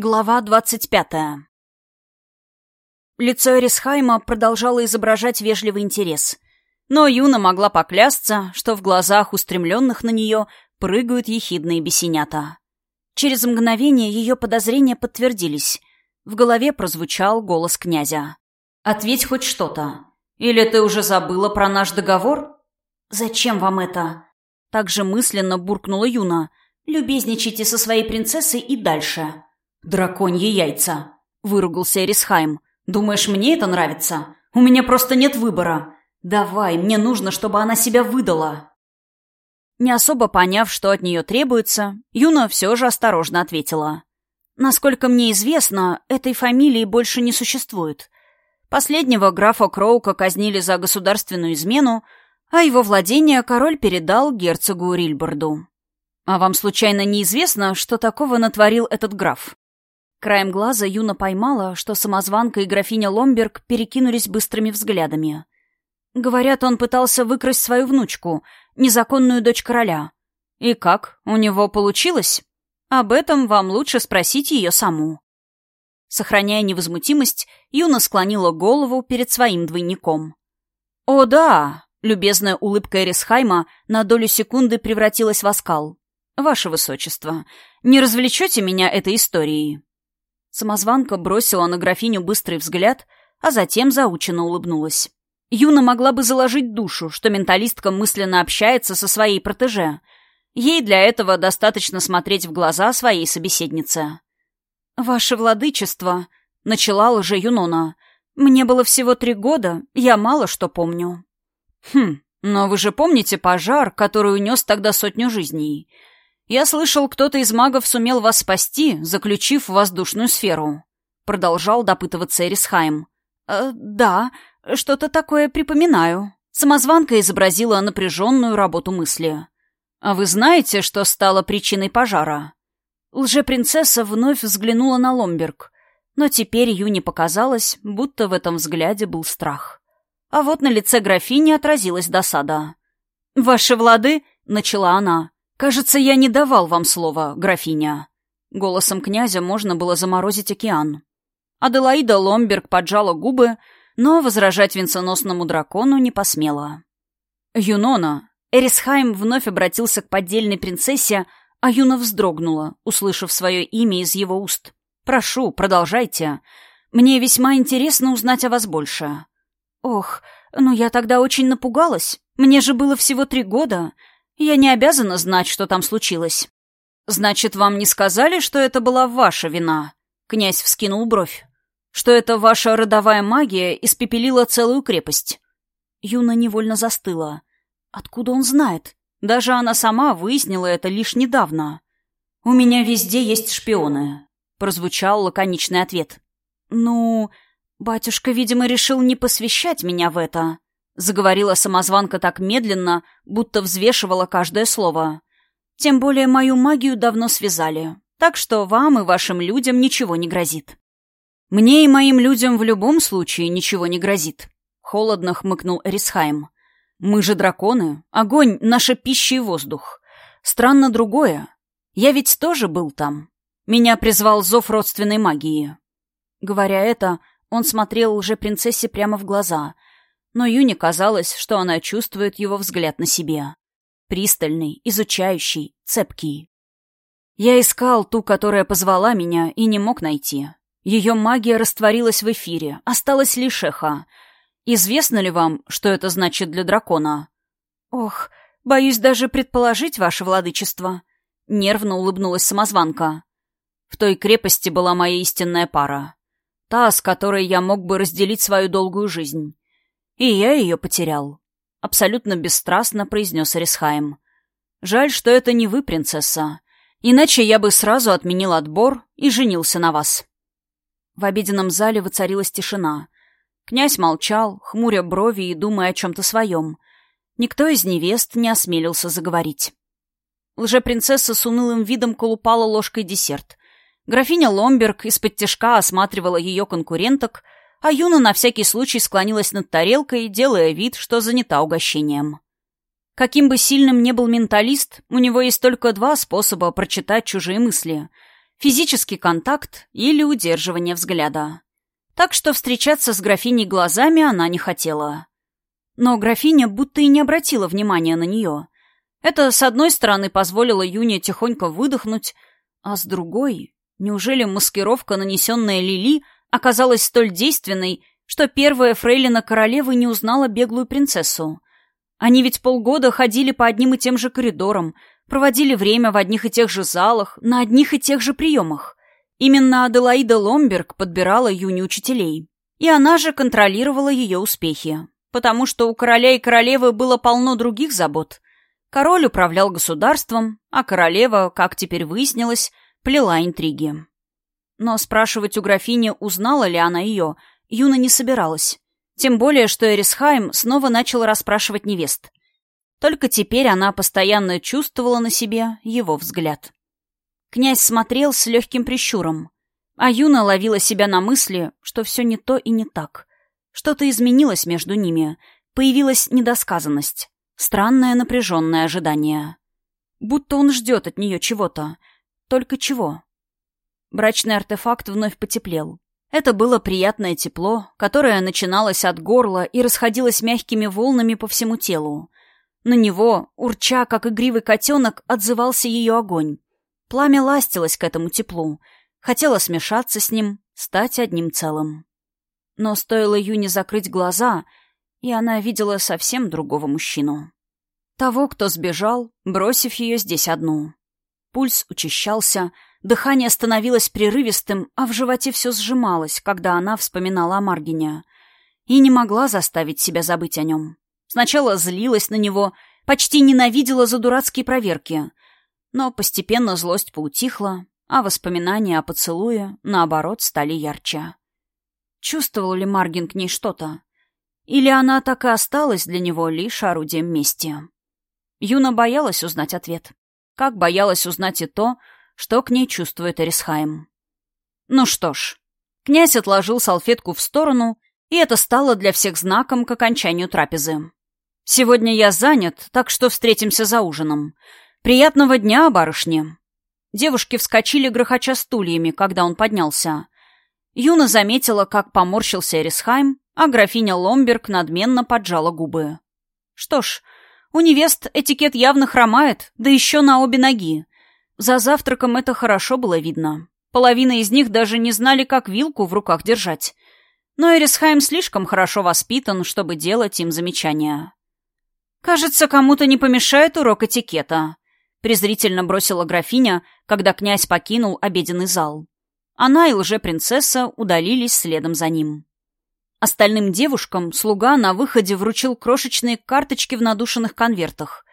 Глава двадцать пятая. Лицо Эрисхайма продолжало изображать вежливый интерес. Но Юна могла поклясться, что в глазах устремленных на нее прыгают ехидные бесенята. Через мгновение ее подозрения подтвердились. В голове прозвучал голос князя. «Ответь хоть что-то. Или ты уже забыла про наш договор?» «Зачем вам это?» Также мысленно буркнула Юна. «Любезничайте со своей принцессой и дальше». «Драконьи яйца!» — выругался Эрисхайм. «Думаешь, мне это нравится? У меня просто нет выбора. Давай, мне нужно, чтобы она себя выдала». Не особо поняв, что от нее требуется, Юна все же осторожно ответила. «Насколько мне известно, этой фамилии больше не существует. Последнего графа Кроука казнили за государственную измену, а его владение король передал герцогу Рильборду. А вам случайно неизвестно, что такого натворил этот граф?» Краем глаза Юна поймала, что самозванка и графиня Ломберг перекинулись быстрыми взглядами. Говорят, он пытался выкрасть свою внучку, незаконную дочь короля. И как, у него получилось? Об этом вам лучше спросить ее саму. Сохраняя невозмутимость, Юна склонила голову перед своим двойником. «О да!» — любезная улыбка Эрисхайма на долю секунды превратилась в оскал. «Ваше высочество, не развлечете меня этой историей?» Самозванка бросила на графиню быстрый взгляд, а затем заученно улыбнулась. Юна могла бы заложить душу, что менталистка мысленно общается со своей протеже. Ей для этого достаточно смотреть в глаза своей собеседнице. «Ваше владычество», — начала лже Юнона, — «мне было всего три года, я мало что помню». «Хм, но вы же помните пожар, который унес тогда сотню жизней?» «Я слышал, кто-то из магов сумел вас спасти, заключив в воздушную сферу», — продолжал допытываться Эрисхайм. «Э, «Да, что-то такое припоминаю». Самозванка изобразила напряженную работу мысли. «А вы знаете, что стало причиной пожара?» Лжепринцесса вновь взглянула на Ломберг, но теперь Юне показалось, будто в этом взгляде был страх. А вот на лице графини отразилась досада. «Ваши влады?» — начала она. «Кажется, я не давал вам слова, графиня». Голосом князя можно было заморозить океан. Аделаида Ломберг поджала губы, но возражать венценосному дракону не посмела. «Юнона!» Эрисхайм вновь обратился к поддельной принцессе, а Юна вздрогнула, услышав свое имя из его уст. «Прошу, продолжайте. Мне весьма интересно узнать о вас больше». «Ох, ну я тогда очень напугалась. Мне же было всего три года. Я не обязана знать, что там случилось. Значит, вам не сказали, что это была ваша вина? Князь вскинул бровь. Что это ваша родовая магия испепелила целую крепость? Юна невольно застыла. Откуда он знает? Даже она сама выяснила это лишь недавно. «У меня везде есть шпионы», — прозвучал лаконичный ответ. «Ну, батюшка, видимо, решил не посвящать меня в это», Заговорила самозванка так медленно, будто взвешивала каждое слово. Тем более мою магию давно связали. Так что вам и вашим людям ничего не грозит. Мне и моим людям в любом случае ничего не грозит. Холодно хмыкнул Эрисхайм. Мы же драконы. Огонь — наша пища и воздух. Странно другое. Я ведь тоже был там. Меня призвал зов родственной магии. Говоря это, он смотрел уже принцессе прямо в глаза — но Юне казалось, что она чувствует его взгляд на себе. Пристальный, изучающий, цепкий. Я искал ту, которая позвала меня, и не мог найти. Ее магия растворилась в эфире, осталась лишь эхо. Известно ли вам, что это значит для дракона? Ох, боюсь даже предположить, ваше владычество. Нервно улыбнулась самозванка. В той крепости была моя истинная пара. Та, с которой я мог бы разделить свою долгую жизнь. «И я ее потерял», — абсолютно бесстрастно произнес Рисхайм. «Жаль, что это не вы, принцесса. Иначе я бы сразу отменил отбор и женился на вас». В обеденном зале воцарилась тишина. Князь молчал, хмуря брови и думая о чем-то своем. Никто из невест не осмелился заговорить. Лжепринцесса с унылым видом колупала ложкой десерт. Графиня Ломберг из-под тяжка осматривала ее конкуренток — а Юна на всякий случай склонилась над тарелкой, делая вид, что занята угощением. Каким бы сильным ни был менталист, у него есть только два способа прочитать чужие мысли. физический контакт или удерживание взгляда. Так что встречаться с графиней глазами она не хотела. Но графиня будто и не обратила внимания на нее. Это, с одной стороны, позволило Юне тихонько выдохнуть, а с другой... Неужели маскировка, нанесенная Лили, оказалась столь действенной, что первая фрейлина королевы не узнала беглую принцессу? Они ведь полгода ходили по одним и тем же коридорам, проводили время в одних и тех же залах, на одних и тех же приемах. Именно Аделаида Ломберг подбирала Юни учителей. И она же контролировала ее успехи. Потому что у короля и королевы было полно других забот. Король управлял государством, а королева, как теперь выяснилось, плела интриги. Но спрашивать у графини, узнала ли она ее, Юна не собиралась. Тем более, что Эрисхайм снова начал расспрашивать невест. Только теперь она постоянно чувствовала на себе его взгляд. Князь смотрел с легким прищуром, а Юна ловила себя на мысли, что все не то и не так. Что-то изменилось между ними, появилась недосказанность, странное напряженное ожидание. Будто он ждет от нее чего-то. Только чего? Брачный артефакт вновь потеплел. Это было приятное тепло, которое начиналось от горла и расходилось мягкими волнами по всему телу. На него, урча, как игривый котенок, отзывался ее огонь. Пламя ластилось к этому теплу, хотело смешаться с ним, стать одним целым. Но стоило Юне закрыть глаза, и она видела совсем другого мужчину. Того, кто сбежал, бросив ее здесь одну. Пульс учащался, дыхание становилось прерывистым, а в животе все сжималось, когда она вспоминала о Маргине. И не могла заставить себя забыть о нем. Сначала злилась на него, почти ненавидела за дурацкие проверки. Но постепенно злость поутихла, а воспоминания о поцелуе, наоборот, стали ярче. Чувствовал ли Маргин к ней что-то? Или она так и осталась для него лишь орудием мести? Юна боялась узнать ответ. Как боялась узнать и то, что к ней чувствует Эрисхайм. Ну что ж, князь отложил салфетку в сторону, и это стало для всех знаком к окончанию трапезы. Сегодня я занят, так что встретимся за ужином. Приятного дня, барышни!» Девушки вскочили, грохоча стульями, когда он поднялся. Юна заметила, как поморщился Эрисхайм, а графиня Ломберг надменно поджала губы. Что ж, у невест этикет явно хромает, да еще на обе ноги. За завтраком это хорошо было видно. Половина из них даже не знали, как вилку в руках держать. Но Эрисхайм слишком хорошо воспитан, чтобы делать им замечания. «Кажется, кому-то не помешает урок этикета», — презрительно бросила графиня, когда князь покинул обеденный зал. Она и лже-принцесса удалились следом за ним. Остальным девушкам слуга на выходе вручил крошечные карточки в надушенных конвертах.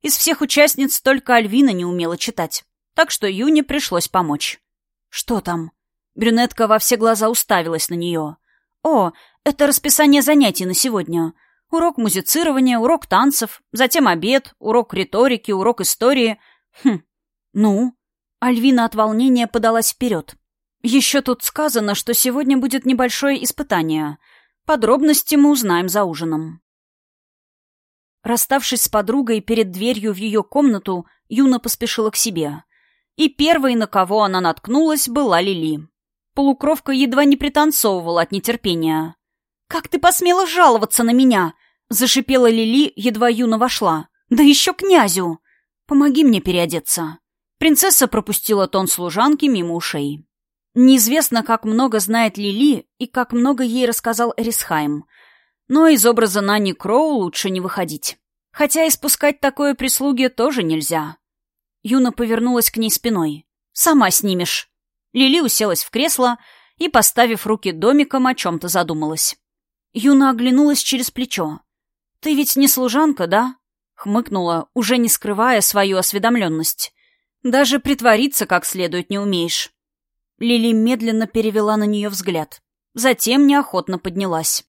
Из всех участниц только Альвина не умела читать, так что Юне пришлось помочь. «Что там?» Брюнетка во все глаза уставилась на нее. «О, это расписание занятий на сегодня. Урок музицирования, урок танцев, затем обед, урок риторики, урок истории. Хм, ну? Альвина от волнения подалась вперед. Еще тут сказано, что сегодня будет небольшое испытание. Подробности мы узнаем за ужином. Расставшись с подругой перед дверью в ее комнату, Юна поспешила к себе. И первой, на кого она наткнулась, была Лили. Полукровка едва не пританцовывала от нетерпения. «Как ты посмела жаловаться на меня?» Зашипела Лили, едва Юна вошла. «Да еще князю! Помоги мне переодеться!» Принцесса пропустила тон служанки мимо ушей. Неизвестно, как много знает Лили и как много ей рассказал Эрисхайм. Но из образа Нани Кроу лучше не выходить. Хотя испускать такое прислуги тоже нельзя. Юна повернулась к ней спиной. «Сама снимешь». Лили уселась в кресло и, поставив руки домиком, о чем-то задумалась. Юна оглянулась через плечо. «Ты ведь не служанка, да?» — хмыкнула, уже не скрывая свою осведомленность. «Даже притвориться как следует не умеешь». Лили медленно перевела на нее взгляд. Затем неохотно поднялась.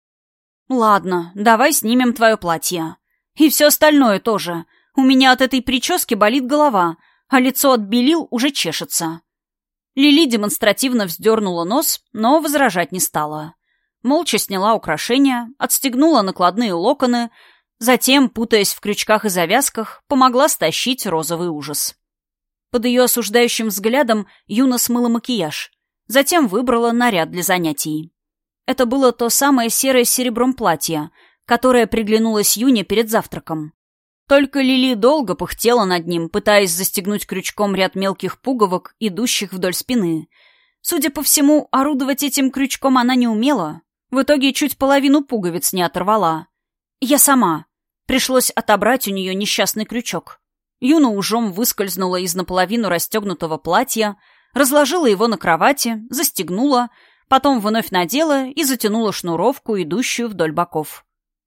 «Ладно, давай снимем твое платье. И все остальное тоже. У меня от этой прически болит голова, а лицо от белил уже чешется». Лили демонстративно вздернула нос, но возражать не стала молча сняла украшения, отстегнула накладные локоны, затем, путаясь в крючках и завязках, помогла стащить розовый ужас. Под ее осуждающим взглядом Юна смыла макияж. Затем выбрала наряд для занятий. Это было то самое серое с серебром платье, которое приглянулось Юне перед завтраком. Только Лили долго пыхтела над ним, пытаясь застегнуть крючком ряд мелких пуговок, идущих вдоль спины. Судя по всему, орудовать этим крючком она не умела. В итоге чуть половину пуговиц не оторвала. «Я сама». Пришлось отобрать у нее несчастный крючок. Юна ужом выскользнула из наполовину расстегнутого платья, разложила его на кровати, застегнула, потом вновь надела и затянула шнуровку, идущую вдоль боков.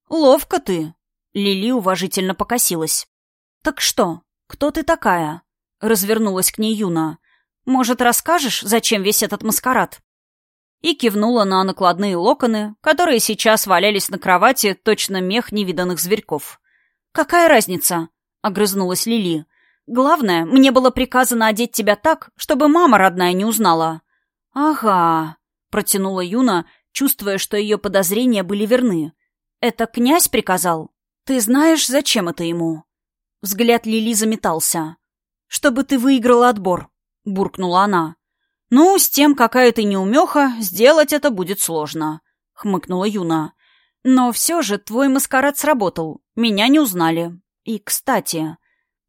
«Ловко ты!» Лили уважительно покосилась. «Так что? Кто ты такая?» Развернулась к ней Юна. «Может, расскажешь, зачем весь этот маскарад?» И кивнула на накладные локоны, которые сейчас валялись на кровати, точно мех невиданных зверьков. «Какая разница?» — огрызнулась Лили. «Главное, мне было приказано одеть тебя так, чтобы мама родная не узнала». «Ага», — протянула Юна, чувствуя, что ее подозрения были верны. «Это князь приказал?» «Ты знаешь, зачем это ему?» Взгляд Лили заметался. «Чтобы ты выиграла отбор», — буркнула она. «Ну, с тем, какая ты неумеха, сделать это будет сложно», — хмыкнула Юна. «Но все же твой маскарад сработал. Меня не узнали. И, кстати...»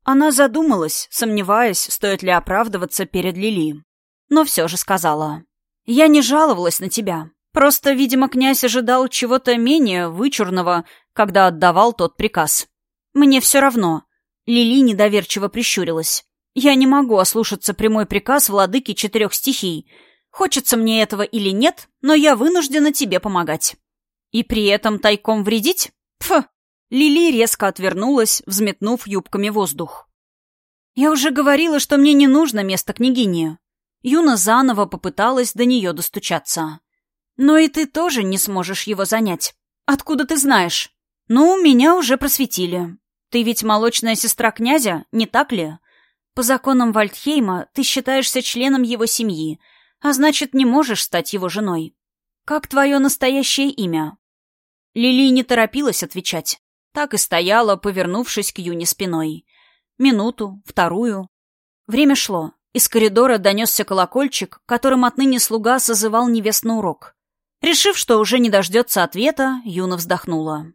Она задумалась, сомневаясь, стоит ли оправдываться перед Лили. Но все же сказала. «Я не жаловалась на тебя. Просто, видимо, князь ожидал чего-то менее вычурного, когда отдавал тот приказ. Мне все равно. Лили недоверчиво прищурилась. Я не могу ослушаться прямой приказ владыки четырех стихий. Хочется мне этого или нет, но я вынуждена тебе помогать. И при этом тайком вредить? Пф! Лили резко отвернулась, взметнув юбками воздух. Я уже говорила, что мне не нужно место княгини. Юна заново попыталась до нее достучаться. Но и ты тоже не сможешь его занять. Откуда ты знаешь? Ну, меня уже просветили. Ты ведь молочная сестра князя, не так ли? По законам Вальдхейма ты считаешься членом его семьи, а значит, не можешь стать его женой. Как твое настоящее имя? Лили не торопилась отвечать. Так и стояла, повернувшись к Юне спиной. Минуту, вторую. Время шло. Из коридора донесся колокольчик, которым отныне слуга созывал невест урок. Решив, что уже не дождется ответа, Юна вздохнула.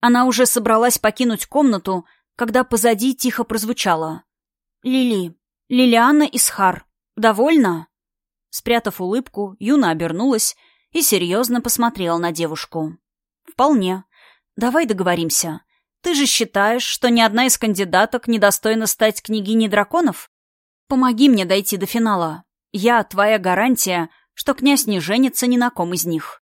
Она уже собралась покинуть комнату, когда позади тихо прозвучало. «Лили, Лилиана Исхар, довольна?» Спрятав улыбку, Юна обернулась и серьезно посмотрела на девушку. «Вполне. Давай договоримся. Ты же считаешь, что ни одна из кандидаток не достойна стать княгиней драконов? Помоги мне дойти до финала. Я твоя гарантия, что князь не женится ни на ком из них.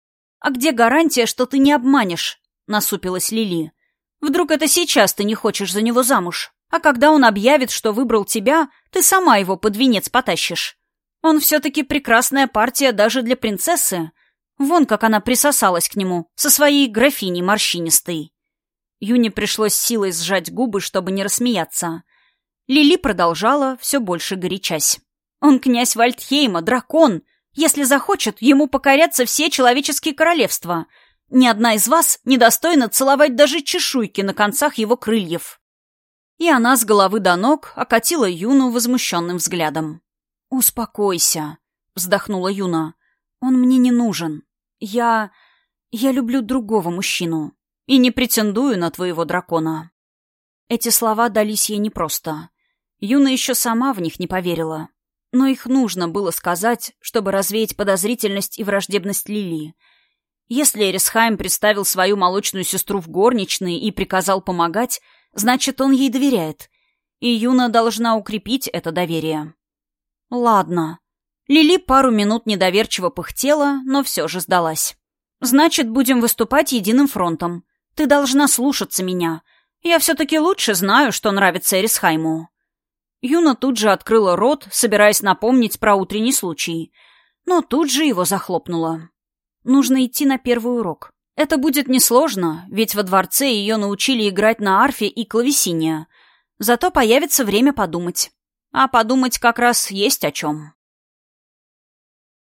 «А где гарантия, что ты не обманешь?» — насупилась Лили. «Вдруг это сейчас ты не хочешь за него замуж, а когда он объявит, что выбрал тебя, ты сама его под венец потащишь. Он все-таки прекрасная партия даже для принцессы. Вон как она присосалась к нему, со своей графиней морщинистой». Юне пришлось силой сжать губы, чтобы не рассмеяться. Лили продолжала, все больше горячась. «Он князь Вальдхейма, дракон!» Если захочет, ему покорятся все человеческие королевства. Ни одна из вас не достойна целовать даже чешуйки на концах его крыльев. И она с головы до ног окатила Юну возмущенным взглядом. «Успокойся», — вздохнула Юна. «Он мне не нужен. Я... я люблю другого мужчину и не претендую на твоего дракона». Эти слова дались ей непросто. Юна еще сама в них не поверила. Но их нужно было сказать, чтобы развеять подозрительность и враждебность Лилии. Если Эрисхайм представил свою молочную сестру в горничные и приказал помогать, значит, он ей доверяет. И Юна должна укрепить это доверие. Ладно. Лили пару минут недоверчиво пыхтела, но все же сдалась. Значит, будем выступать единым фронтом. Ты должна слушаться меня. Я все-таки лучше знаю, что нравится Эрисхайму. Юна тут же открыла рот, собираясь напомнить про утренний случай, но тут же его захлопнула. Нужно идти на первый урок. Это будет несложно, ведь во дворце ее научили играть на арфе и клавесине. Зато появится время подумать. А подумать как раз есть о чем.